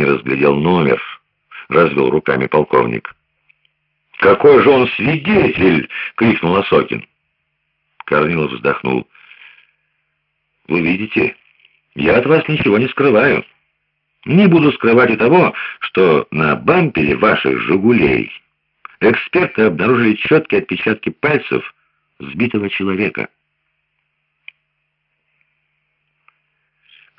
не разглядел номер, развел руками полковник. «Какой же он свидетель!» — крикнул Осокин. Корнилов вздохнул. «Вы видите, я от вас ничего не скрываю. Не буду скрывать и того, что на бампере ваших «Жигулей» эксперты обнаружили четкие отпечатки пальцев сбитого человека».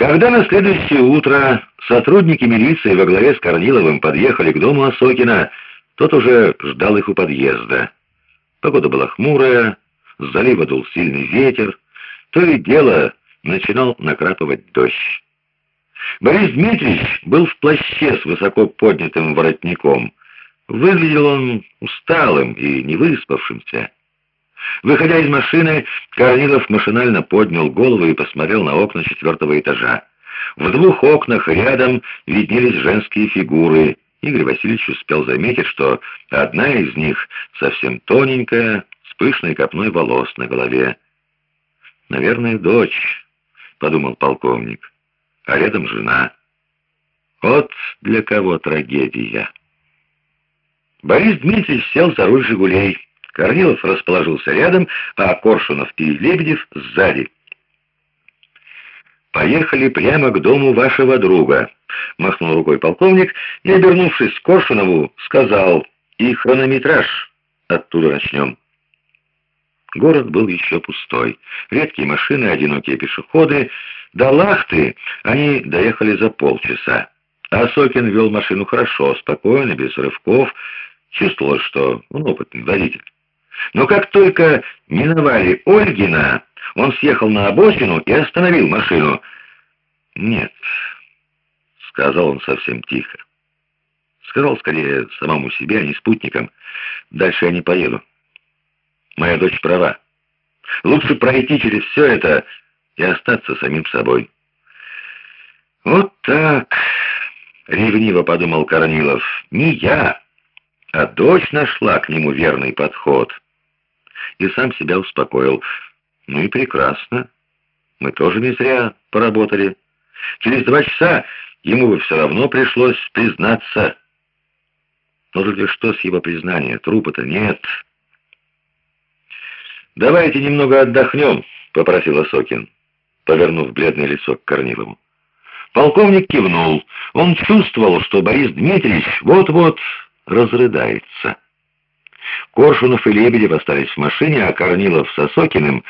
Когда на следующее утро сотрудники милиции во главе с Корниловым подъехали к дому Осокина, тот уже ждал их у подъезда. Погода была хмурая, с залива дул сильный ветер, то и дело начинал накрапывать дождь. Борис Дмитриевич был в плаще с высоко поднятым воротником. Выглядел он усталым и невыспавшимся. Выходя из машины, Корнилов машинально поднял голову и посмотрел на окна четвертого этажа. В двух окнах рядом виднелись женские фигуры. Игорь Васильевич успел заметить, что одна из них совсем тоненькая, с пышной копной волос на голове. «Наверное, дочь», — подумал полковник, — «а рядом жена». Вот для кого трагедия. Борис Дмитриевич сел за руль «Жигулей». Корнилов расположился рядом, а Коршунов и Лебедев сзади. «Поехали прямо к дому вашего друга», — махнул рукой полковник и, обернувшись к Коршунову, сказал, «И хронометраж оттуда начнем». Город был еще пустой. Редкие машины, одинокие пешеходы. До Лахты они доехали за полчаса. А Сокин вел машину хорошо, спокойно, без рывков. Чувствовалось, что он опытный водитель. Но как только миновали Ольгина, он съехал на обочину и остановил машину. «Нет», — сказал он совсем тихо. Сказал скорее самому себе, а не спутникам. «Дальше я не поеду. Моя дочь права. Лучше пройти через все это и остаться самим собой». «Вот так», — ревниво подумал Корнилов, — «не я, а дочь нашла к нему верный подход» и сам себя успокоил. Ну и прекрасно. Мы тоже не зря поработали. Через два часа ему бы все равно пришлось признаться. Но только что с его признания? Трупа-то нет. «Давайте немного отдохнем», — попросил Осокин, повернув бледное лицо к Корнилову. Полковник кивнул. Он чувствовал, что Борис Дмитриевич вот-вот разрыдается. Коршунов и Лебедев остались в машине, а Корнилов с Осокиным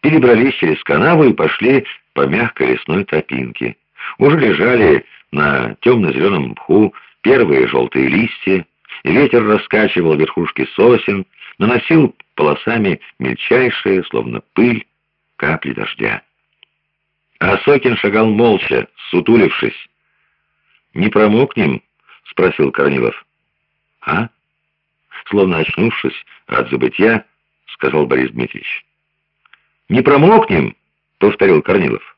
перебрались через канаву и пошли по мягкой лесной тропинке. Уже лежали на темно-зеленом мху первые желтые листья, ветер раскачивал верхушки сосен, наносил полосами мельчайшие, словно пыль, капли дождя. А Сокин шагал молча, сутулившись. «Не промокнем?» — спросил Корнилов. «А?» словно очнувшись от забытья, сказал Борис Дмитриевич. «Не промокнем?» — повторил Корнилов.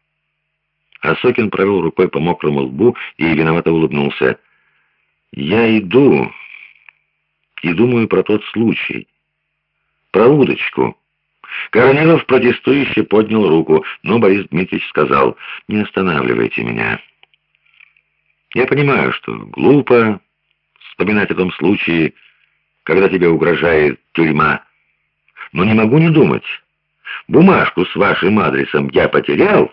Осокин провел рукой по мокрому лбу и виновато улыбнулся. «Я иду и думаю про тот случай, про удочку». Корнилов протестующе поднял руку, но Борис Дмитриевич сказал, «Не останавливайте меня». «Я понимаю, что глупо вспоминать о том случае, когда тебе угрожает тюрьма. Но не могу не думать. Бумажку с вашим адресом я потерял.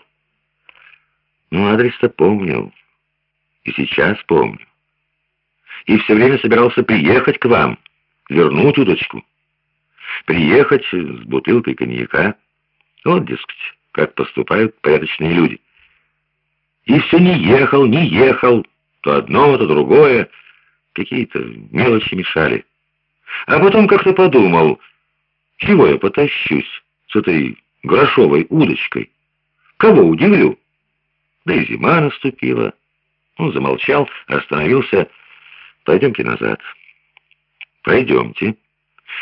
Ну, адрес-то помнил. И сейчас помню. И все время собирался приехать к вам, вернуть удочку. Приехать с бутылкой коньяка. Вот, дескать, как поступают порядочные люди. И все не ехал, не ехал. То одно, то другое. Какие-то мелочи мешали. А потом как-то подумал, чего я потащусь с этой грошовой удочкой? Кого удивлю? Да и зима наступила. Он замолчал, остановился. Пойдемте назад. Пойдемте.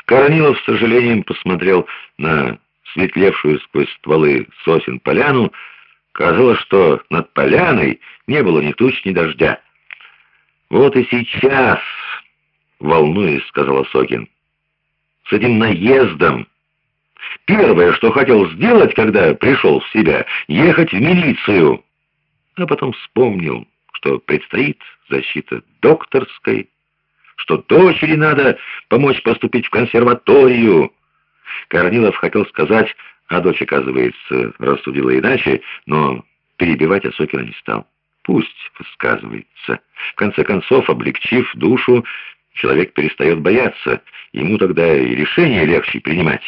Корнилов с сожалением посмотрел на светлевшую сквозь стволы сосен поляну. Казалось, что над поляной не было ни туч, ни дождя. Вот и сейчас волнуясь, сказал Сокин. С этим наездом. Первое, что хотел сделать, когда пришел в себя, ехать в милицию. А потом вспомнил, что предстоит защита докторской, что дочери надо помочь поступить в консерваторию. Корнилов хотел сказать, а дочь, оказывается, рассудила иначе, но перебивать Осокина не стал. Пусть высказывается. В конце концов, облегчив душу, человек перестает бояться. Ему тогда и решение легче принимать.